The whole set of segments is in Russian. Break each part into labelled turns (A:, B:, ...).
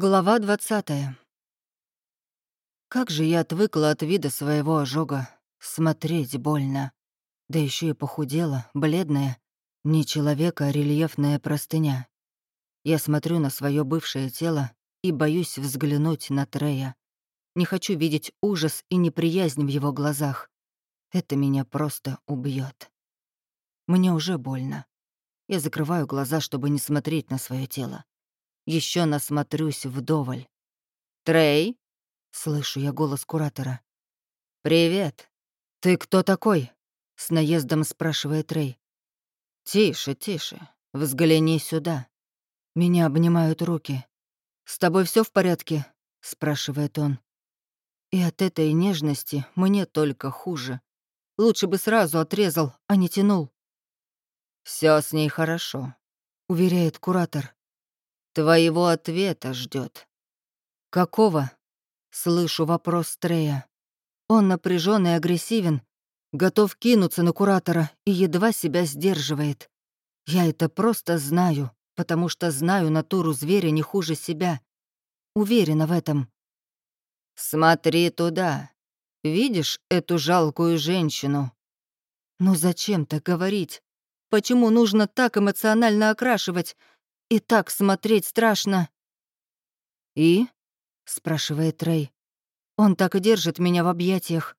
A: Глава 20 Как же я отвыкла от вида своего ожога. Смотреть больно. Да еще и похудела, бледная. Не человека, а рельефная простыня. Я смотрю на свое бывшее тело и боюсь взглянуть на Трея. Не хочу видеть ужас и неприязнь в его глазах. Это меня просто убьет. Мне уже больно. Я закрываю глаза, чтобы не смотреть на свое тело. Еще насмотрюсь вдоволь. «Трей?» — слышу я голос куратора. «Привет. Ты кто такой?» — с наездом спрашивает Трей. «Тише, тише. Взгляни сюда». Меня обнимают руки. «С тобой все в порядке?» — спрашивает он. И от этой нежности мне только хуже. Лучше бы сразу отрезал, а не тянул. Все с ней хорошо», — уверяет куратор. Твоего ответа ждет. Какого? Слышу вопрос Трея. Он напряжен и агрессивен, готов кинуться на куратора и едва себя сдерживает. Я это просто знаю, потому что знаю натуру зверя не хуже себя. Уверена в этом. Смотри туда. Видишь эту жалкую женщину? Ну зачем так говорить? Почему нужно так эмоционально окрашивать? И так смотреть страшно». «И?» — спрашивает Рэй. «Он так и держит меня в объятиях.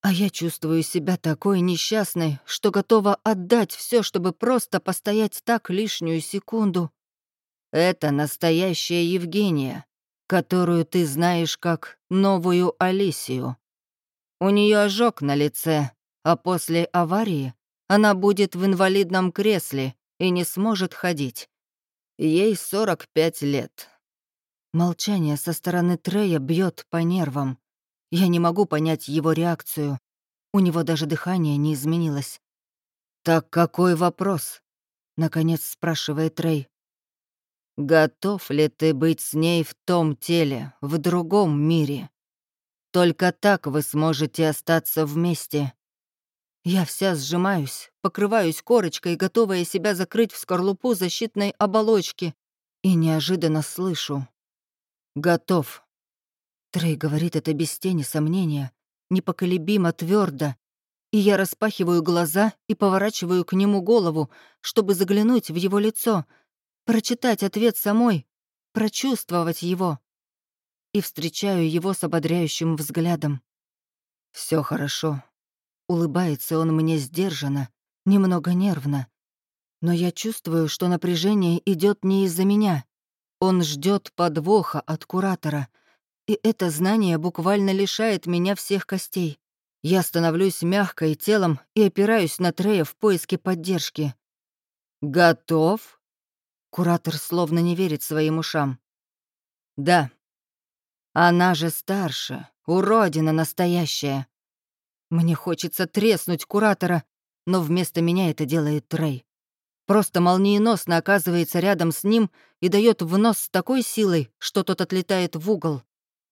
A: А я чувствую себя такой несчастной, что готова отдать все, чтобы просто постоять так лишнюю секунду. Это настоящая Евгения, которую ты знаешь как новую Алисию. У нее ожог на лице, а после аварии она будет в инвалидном кресле и не сможет ходить. Ей 45 лет. Молчание со стороны Трея бьет по нервам. Я не могу понять его реакцию. У него даже дыхание не изменилось. «Так какой вопрос?» — наконец спрашивает Трей. «Готов ли ты быть с ней в том теле, в другом мире? Только так вы сможете остаться вместе. Я вся сжимаюсь, покрываюсь корочкой, готовая себя закрыть в скорлупу защитной оболочки. И неожиданно слышу. «Готов». Трей говорит это без тени сомнения, непоколебимо твердо, и я распахиваю глаза и поворачиваю к нему голову, чтобы заглянуть в его лицо, прочитать ответ самой, прочувствовать его. И встречаю его с ободряющим взглядом. Все хорошо, Улыбается он мне сдержанно, немного нервно. Но я чувствую, что напряжение идет не из-за меня. Он ждет подвоха от куратора. И это знание буквально лишает меня всех костей. Я становлюсь мягкой телом и опираюсь на Трея в поиске поддержки. «Готов?» Куратор словно не верит своим ушам. «Да. Она же старше, уродина настоящая. Мне хочется треснуть куратора, но вместо меня это делает Трей. Просто молниеносно оказывается рядом с ним и дает в нос с такой силой, что тот отлетает в угол.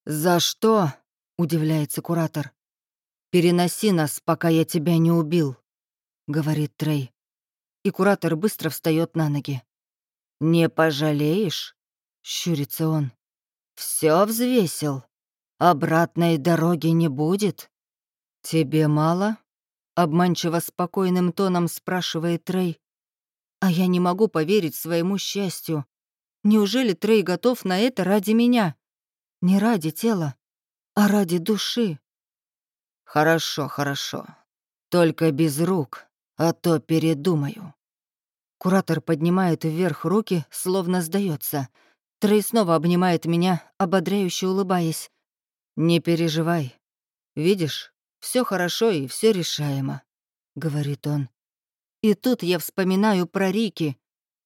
A: «За что?» — удивляется куратор. «Переноси нас, пока я тебя не убил», — говорит Трей. И куратор быстро встает на ноги. «Не пожалеешь?» — щурится он. Все взвесил. Обратной дороги не будет?» «Тебе мало?» — обманчиво спокойным тоном спрашивает Трей. А я не могу поверить своему счастью. Неужели Трей готов на это ради меня? Не ради тела, а ради души. Хорошо, хорошо. Только без рук, а то передумаю. Куратор поднимает вверх руки, словно сдается. Трей снова обнимает меня, ободряюще улыбаясь. «Не переживай. Видишь, все хорошо и все решаемо», — говорит он. И тут я вспоминаю про Рики.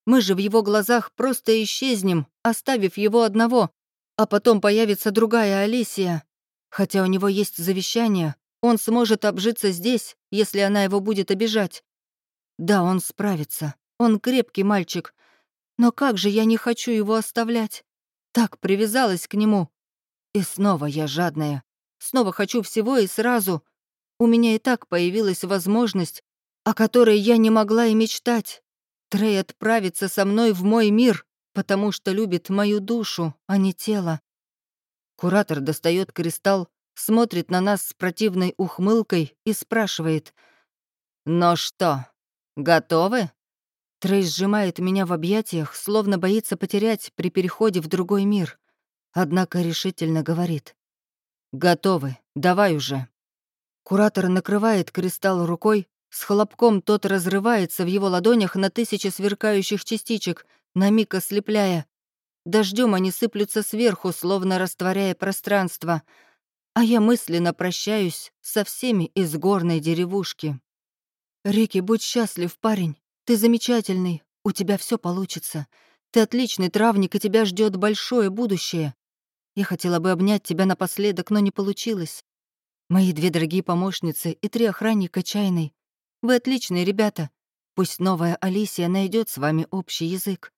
A: Мы же в его глазах просто исчезнем, оставив его одного, а потом появится другая Алисия. Хотя у него есть завещание, он сможет обжиться здесь, если она его будет обижать. Да, он справится. Он крепкий мальчик. Но как же я не хочу его оставлять? Так привязалась к нему. И снова я жадная. Снова хочу всего и сразу. У меня и так появилась возможность, о которой я не могла и мечтать. Трей отправится со мной в мой мир, потому что любит мою душу, а не тело. Куратор достает кристалл, смотрит на нас с противной ухмылкой и спрашивает. «Ну что, готовы?» Трей сжимает меня в объятиях, словно боится потерять при переходе в другой мир. Однако решительно говорит. «Готовы, давай уже». Куратор накрывает кристалл рукой, с хлопком тот разрывается в его ладонях на тысячи сверкающих частичек, на миг ослепляя. Дождем они сыплются сверху, словно растворяя пространство, а я мысленно прощаюсь со всеми из горной деревушки. «Рики, будь счастлив, парень. Ты замечательный, у тебя все получится. Ты отличный травник, и тебя ждет большое будущее. Я хотела бы обнять тебя напоследок, но не получилось. Мои две дорогие помощницы и три охранника чайной. Вы отличные ребята. Пусть новая Алисия найдет с вами общий язык.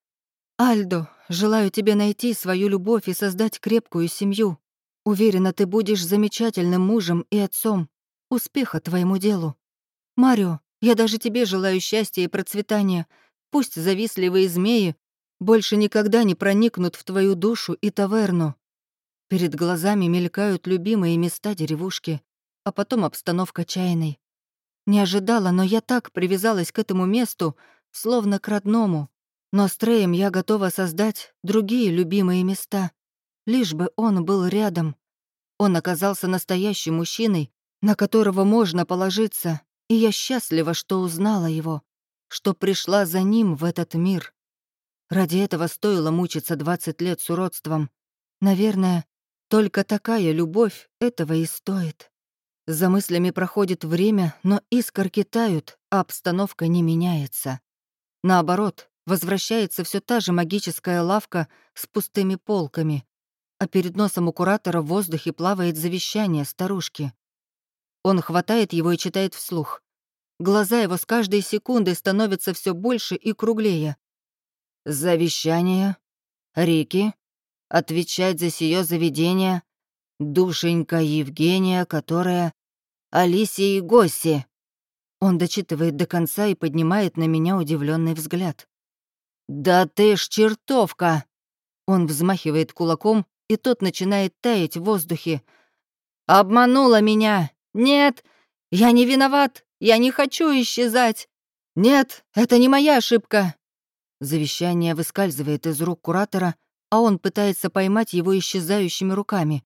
A: Альдо, желаю тебе найти свою любовь и создать крепкую семью. Уверена, ты будешь замечательным мужем и отцом. Успеха твоему делу. Марио, я даже тебе желаю счастья и процветания. Пусть завистливые змеи больше никогда не проникнут в твою душу и таверну. Перед глазами мелькают любимые места деревушки, а потом обстановка чайной. Не ожидала, но я так привязалась к этому месту, словно к родному. Но с Треем я готова создать другие любимые места, лишь бы он был рядом. Он оказался настоящим мужчиной, на которого можно положиться, и я счастлива, что узнала его, что пришла за ним в этот мир. Ради этого стоило мучиться 20 лет с уродством. Наверное, только такая любовь этого и стоит. За мыслями проходит время, но искорки тают, а обстановка не меняется. Наоборот, возвращается все та же магическая лавка с пустыми полками, а перед носом у куратора в воздухе плавает завещание старушки. Он хватает его и читает вслух. Глаза его с каждой секундой становятся все больше и круглее. «Завещание? Рики? Отвечать за сие заведение? Душенька Евгения, которая... Алисия и Госси!» Он дочитывает до конца и поднимает на меня удивленный взгляд. «Да ты ж чертовка!» Он взмахивает кулаком, и тот начинает таять в воздухе. «Обманула меня! «Нет, я не виноват, я не хочу исчезать. Нет, это не моя ошибка». Завещание выскальзывает из рук куратора, а он пытается поймать его исчезающими руками.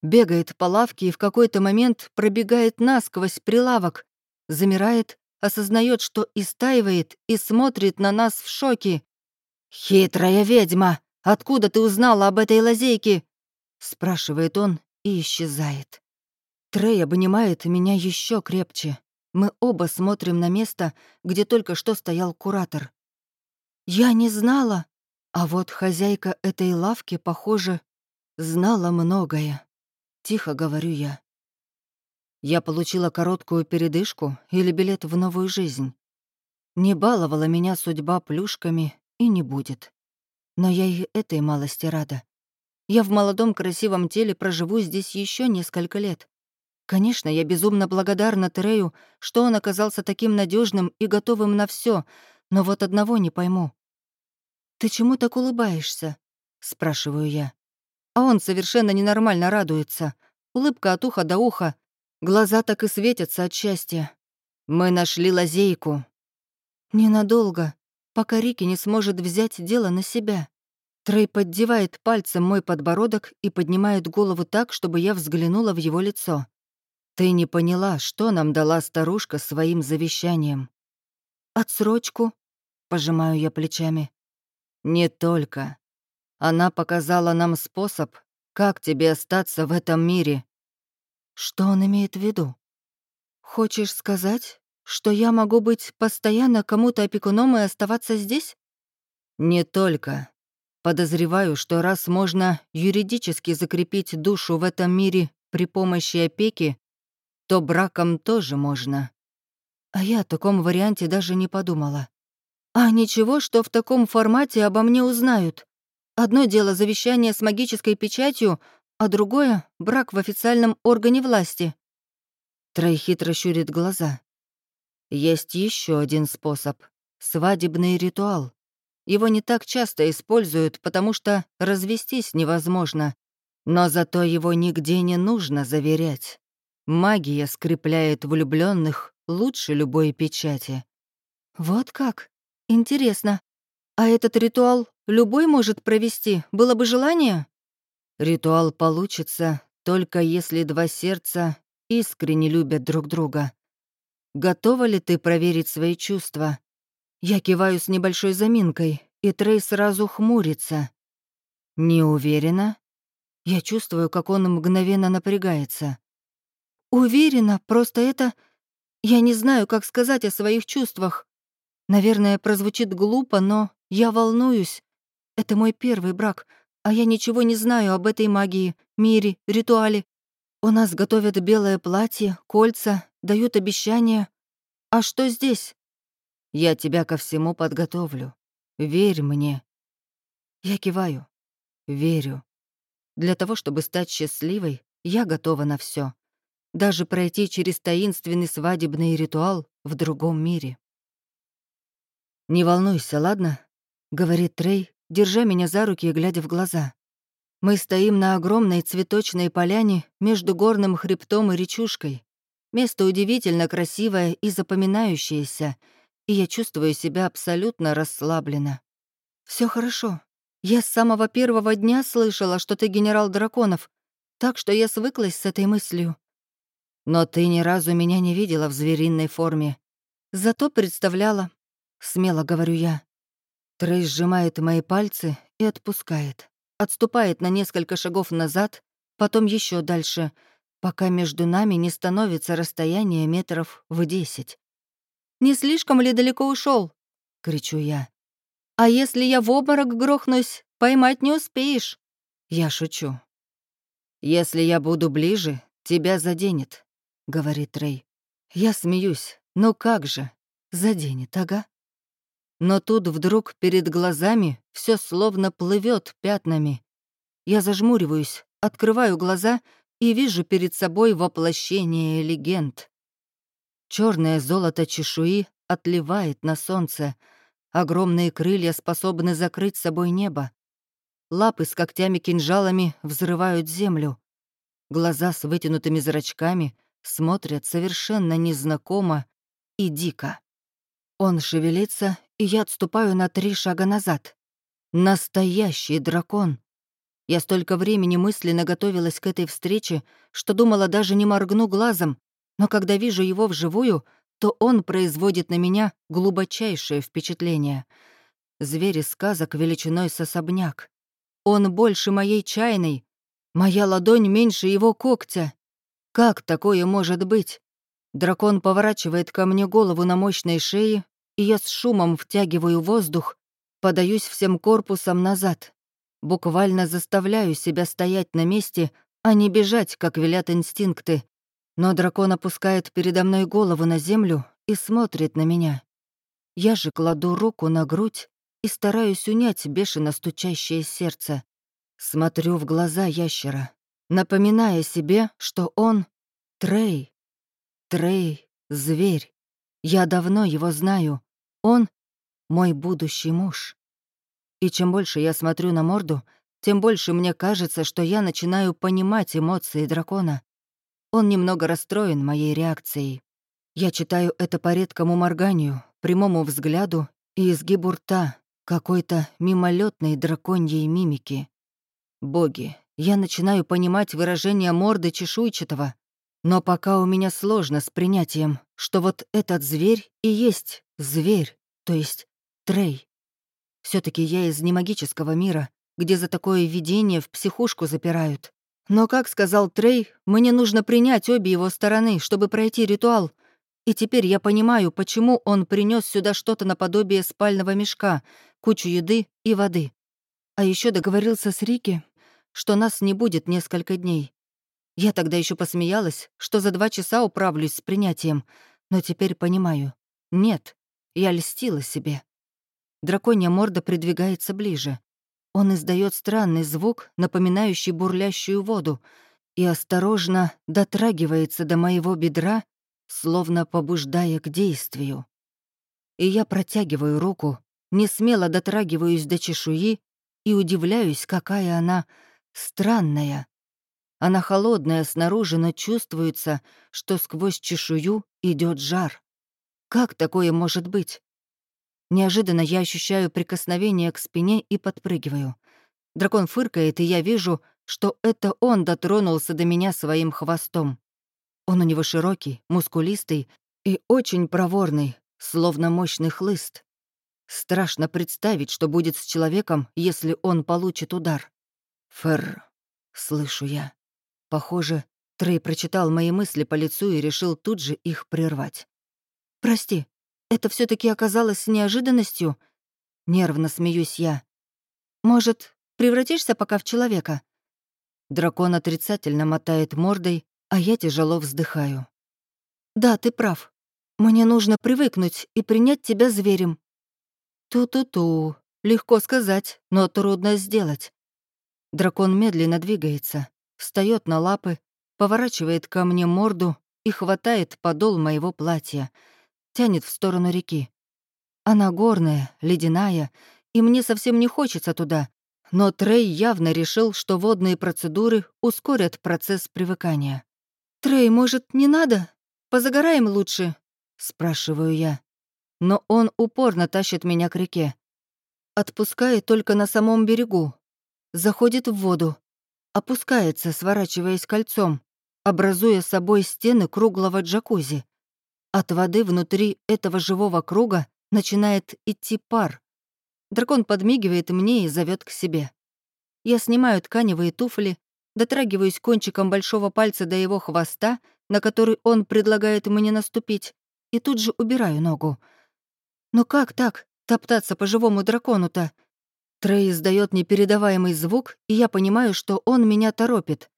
A: Бегает по лавке и в какой-то момент пробегает насквозь прилавок, замирает, осознает, что истаивает и смотрит на нас в шоке. «Хитрая ведьма! Откуда ты узнала об этой лазейке?» — спрашивает он и исчезает. Трей обнимает меня еще крепче. Мы оба смотрим на место, где только что стоял куратор. Я не знала, а вот хозяйка этой лавки, похоже, знала многое. Тихо говорю я. Я получила короткую передышку или билет в новую жизнь. Не баловала меня судьба плюшками и не будет. Но я и этой малости рада. Я в молодом красивом теле проживу здесь еще несколько лет. Конечно, я безумно благодарна Терею, что он оказался таким надежным и готовым на все, но вот одного не пойму. «Ты чему так улыбаешься?» — спрашиваю я. А он совершенно ненормально радуется. Улыбка от уха до уха. Глаза так и светятся от счастья. «Мы нашли лазейку». «Ненадолго, пока Рики не сможет взять дело на себя». Трей поддевает пальцем мой подбородок и поднимает голову так, чтобы я взглянула в его лицо. Ты не поняла, что нам дала старушка своим завещанием. Отсрочку, пожимаю я плечами. Не только. Она показала нам способ, как тебе остаться в этом мире. Что он имеет в виду? Хочешь сказать, что я могу быть постоянно кому-то опекуном и оставаться здесь? Не только. Подозреваю, что раз можно юридически закрепить душу в этом мире при помощи опеки, то браком тоже можно. А я о таком варианте даже не подумала. А ничего, что в таком формате обо мне узнают. Одно дело завещание с магической печатью, а другое — брак в официальном органе власти. Трой хитро щурит глаза. Есть еще один способ — свадебный ритуал. Его не так часто используют, потому что развестись невозможно. Но зато его нигде не нужно заверять. Магия скрепляет влюбленных лучше любой печати. Вот как? Интересно. А этот ритуал любой может провести, было бы желание? Ритуал получится только если два сердца искренне любят друг друга. Готова ли ты проверить свои чувства? Я киваю с небольшой заминкой, и Трей сразу хмурится. Не уверена? Я чувствую, как он мгновенно напрягается. Уверена, просто это... Я не знаю, как сказать о своих чувствах. Наверное, прозвучит глупо, но я волнуюсь. Это мой первый брак, а я ничего не знаю об этой магии, мире, ритуале. У нас готовят белое платье, кольца, дают обещания. А что здесь? Я тебя ко всему подготовлю. Верь мне. Я киваю. Верю. Для того, чтобы стать счастливой, я готова на все, Даже пройти через таинственный свадебный ритуал в другом мире. «Не волнуйся, ладно?» — говорит Трей, держа меня за руки и глядя в глаза. Мы стоим на огромной цветочной поляне между горным хребтом и речушкой. Место удивительно красивое и запоминающееся, и я чувствую себя абсолютно расслабленно. Все хорошо. Я с самого первого дня слышала, что ты генерал драконов, так что я свыклась с этой мыслью. Но ты ни разу меня не видела в звериной форме. Зато представляла, смело говорю я. Трей сжимает мои пальцы и отпускает. Отступает на несколько шагов назад, потом еще дальше, пока между нами не становится расстояние метров в десять. «Не слишком ли далеко ушел? кричу я. «А если я в обморок грохнусь, поймать не успеешь?» Я шучу. «Если я буду ближе, тебя заденет», — говорит Рэй. Я смеюсь. «Ну как же? Заденет, ага». Но тут вдруг перед глазами все словно плывет пятнами. Я зажмуриваюсь, открываю глаза и вижу перед собой воплощение легенд. Черное золото чешуи отливает на солнце. Огромные крылья способны закрыть собой небо. Лапы с когтями-кинжалами взрывают землю. Глаза с вытянутыми зрачками смотрят совершенно незнакомо и дико. Он шевелится, и я отступаю на три шага назад. Настоящий дракон. Я столько времени мысленно готовилась к этой встрече, что думала даже не моргну глазом, но когда вижу его вживую, то он производит на меня глубочайшее впечатление. Зверь из сказок величиной с особняк. Он больше моей чайной. Моя ладонь меньше его когтя. Как такое может быть? Дракон поворачивает ко мне голову на мощной шее, и я с шумом втягиваю воздух, подаюсь всем корпусом назад. Буквально заставляю себя стоять на месте, а не бежать, как велят инстинкты. Но дракон опускает передо мной голову на землю и смотрит на меня. Я же кладу руку на грудь и стараюсь унять бешено стучащее сердце. Смотрю в глаза ящера, напоминая себе, что он — Трей. Трей — зверь. Я давно его знаю. Он — мой будущий муж. И чем больше я смотрю на морду, тем больше мне кажется, что я начинаю понимать эмоции дракона. Он немного расстроен моей реакцией. Я читаю это по редкому морганию, прямому взгляду и изгибу рта, какой-то мимолетной драконьей мимики. Боги, я начинаю понимать выражение морды чешуйчатого, но пока у меня сложно с принятием, что вот этот зверь и есть зверь, то есть Трей. все таки я из немагического мира, где за такое видение в психушку запирают. Но, как сказал Трей, мне нужно принять обе его стороны, чтобы пройти ритуал. И теперь я понимаю, почему он принес сюда что-то наподобие спального мешка, кучу еды и воды. А еще договорился с Рики, что нас не будет несколько дней. Я тогда еще посмеялась, что за два часа управлюсь с принятием, но теперь понимаю. Нет, я льстила себе. Драконья морда придвигается ближе. Он издает странный звук, напоминающий бурлящую воду, и осторожно дотрагивается до моего бедра, словно побуждая к действию. И я протягиваю руку, не смело дотрагиваюсь до чешуи и удивляюсь, какая она странная. Она холодная снаружи, но чувствуется, что сквозь чешую идет жар. Как такое может быть? Неожиданно я ощущаю прикосновение к спине и подпрыгиваю. Дракон фыркает, и я вижу, что это он дотронулся до меня своим хвостом. Он у него широкий, мускулистый и очень проворный, словно мощный хлыст. Страшно представить, что будет с человеком, если он получит удар. «Фэр», — слышу я. Похоже, Трей прочитал мои мысли по лицу и решил тут же их прервать. «Прости, это все таки оказалось неожиданностью?» Нервно смеюсь я. «Может, превратишься пока в человека?» Дракон отрицательно мотает мордой, а я тяжело вздыхаю. «Да, ты прав. Мне нужно привыкнуть и принять тебя зверем». «Ту-ту-ту. Легко сказать, но трудно сделать». Дракон медленно двигается, встает на лапы, поворачивает ко мне морду и хватает подол моего платья, тянет в сторону реки. Она горная, ледяная, и мне совсем не хочется туда, но Трей явно решил, что водные процедуры ускорят процесс привыкания. «Трей, может, не надо? Позагораем лучше?» — спрашиваю я. Но он упорно тащит меня к реке. Отпускает только на самом берегу. Заходит в воду, опускается, сворачиваясь кольцом, образуя собой стены круглого джакузи. От воды внутри этого живого круга начинает идти пар. Дракон подмигивает мне и зовет к себе. Я снимаю тканевые туфли, дотрагиваюсь кончиком большого пальца до его хвоста, на который он предлагает мне наступить, и тут же убираю ногу. Но как так, топтаться по живому дракону-то? Трей издает непередаваемый звук, и я понимаю, что он меня торопит.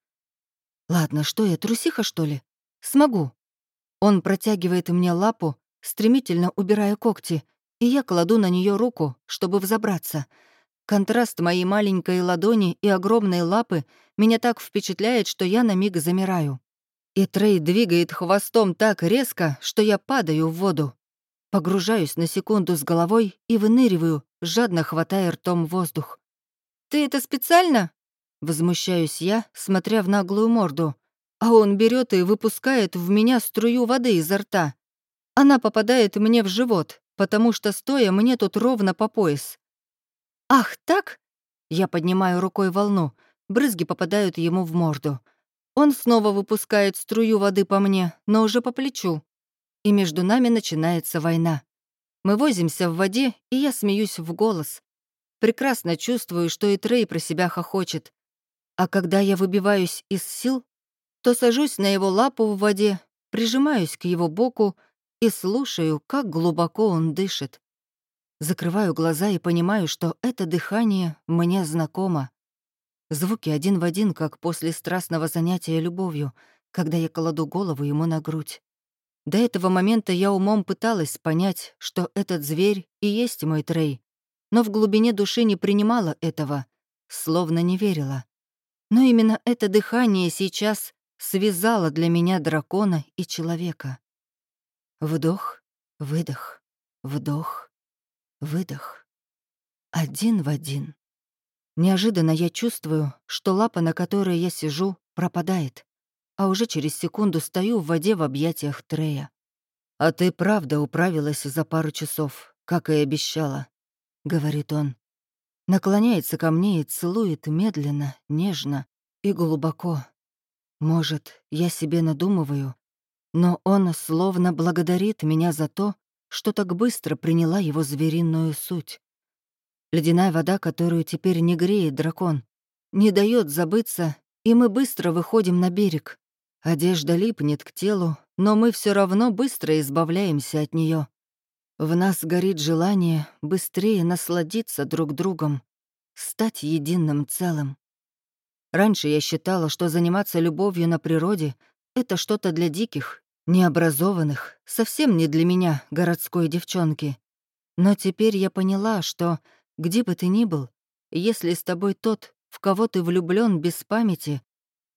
A: Ладно, что я, трусиха, что ли? Смогу. Он протягивает мне лапу, стремительно убирая когти, и я кладу на нее руку, чтобы взобраться. Контраст моей маленькой ладони и огромной лапы меня так впечатляет, что я на миг замираю. И Трей двигает хвостом так резко, что я падаю в воду. Погружаюсь на секунду с головой и выныриваю, жадно хватая ртом воздух. «Ты это специально?» Возмущаюсь я, смотря в наглую морду. А он берет и выпускает в меня струю воды изо рта. Она попадает мне в живот, потому что стоя мне тут ровно по пояс. «Ах, так?» Я поднимаю рукой волну, брызги попадают ему в морду. Он снова выпускает струю воды по мне, но уже по плечу и между нами начинается война. Мы возимся в воде, и я смеюсь в голос. Прекрасно чувствую, что и Трей про себя хохочет. А когда я выбиваюсь из сил, то сажусь на его лапу в воде, прижимаюсь к его боку и слушаю, как глубоко он дышит. Закрываю глаза и понимаю, что это дыхание мне знакомо. Звуки один в один, как после страстного занятия любовью, когда я кладу голову ему на грудь. До этого момента я умом пыталась понять, что этот зверь и есть мой Трей, но в глубине души не принимала этого, словно не верила. Но именно это дыхание сейчас связало для меня дракона и человека. Вдох, выдох, вдох, выдох. Один в один. Неожиданно я чувствую, что лапа, на которой я сижу, пропадает а уже через секунду стою в воде в объятиях Трея. «А ты правда управилась за пару часов, как и обещала», — говорит он. Наклоняется ко мне и целует медленно, нежно и глубоко. Может, я себе надумываю, но он словно благодарит меня за то, что так быстро приняла его звериную суть. Ледяная вода, которую теперь не греет дракон, не дает забыться, и мы быстро выходим на берег. Одежда липнет к телу, но мы все равно быстро избавляемся от нее. В нас горит желание быстрее насладиться друг другом, стать единым целым. Раньше я считала, что заниматься любовью на природе — это что-то для диких, необразованных, совсем не для меня, городской девчонки. Но теперь я поняла, что, где бы ты ни был, если с тобой тот, в кого ты влюблен без памяти,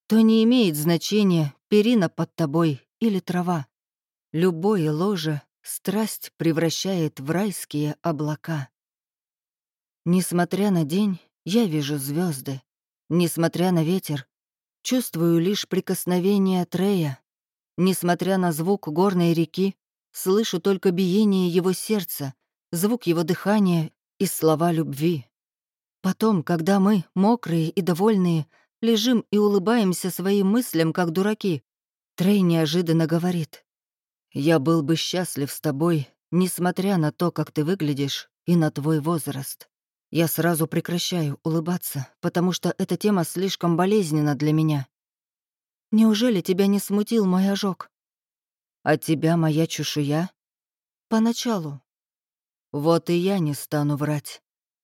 A: то не имеет значения, перина под тобой или трава. Любое ложе страсть превращает в райские облака. Несмотря на день, я вижу звезды. Несмотря на ветер, чувствую лишь прикосновение Трея. Несмотря на звук горной реки, слышу только биение его сердца, звук его дыхания и слова любви. Потом, когда мы, мокрые и довольные, лежим и улыбаемся своим мыслям, как дураки, Трей неожиданно говорит. «Я был бы счастлив с тобой, несмотря на то, как ты выглядишь, и на твой возраст. Я сразу прекращаю улыбаться, потому что эта тема слишком болезненна для меня. Неужели тебя не смутил мой ожог? А тебя моя чешуя? Поначалу. Вот и я не стану врать.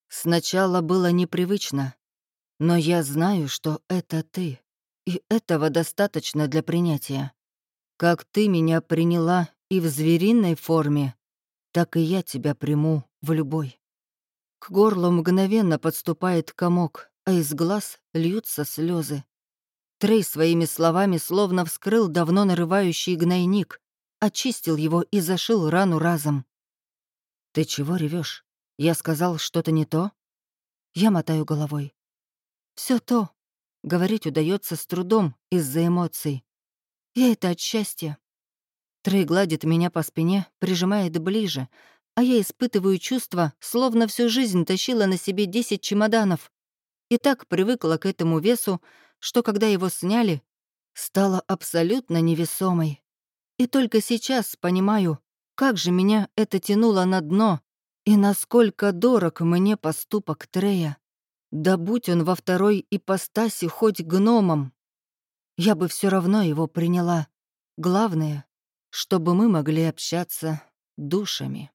A: Сначала было непривычно, но я знаю, что это ты. И этого достаточно для принятия. Как ты меня приняла и в звериной форме, так и я тебя приму в любой. К горлу мгновенно подступает комок, а из глаз льются слезы. Трей своими словами словно вскрыл давно нарывающий гнойник, очистил его и зашил рану разом. «Ты чего ревешь? Я сказал что-то не то?» Я мотаю головой. Все то, Говорить удается с трудом из-за эмоций. Я это от счастья. Трей гладит меня по спине, прижимает ближе, а я испытываю чувство, словно всю жизнь тащила на себе 10 чемоданов. И так привыкла к этому весу, что когда его сняли, стала абсолютно невесомой. И только сейчас понимаю, как же меня это тянуло на дно и насколько дорог мне поступок Трея. Да будь он во второй ипостаси хоть гномом, я бы все равно его приняла. Главное, чтобы мы могли общаться душами.